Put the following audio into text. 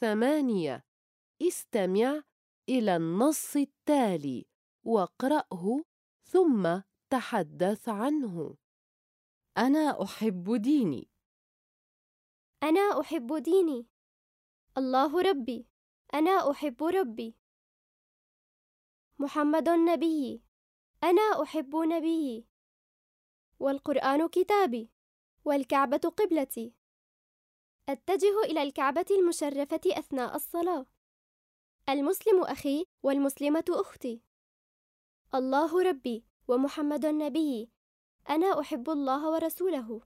ثمانية. استمع إلى النص التالي واقرأه ثم تحدث عنه. أنا أحب ديني. أنا أحب ديني. الله ربي. أنا أحب ربي. محمد نبيي أنا أحب نبيي. والقرآن كتابي. والكعبة قبلتي. أتجه إلى الكعبة المشرفة أثناء الصلاة. المسلم أخي والمسلمة أختي. الله ربي ومحمد نبيي أنا أحب الله ورسوله.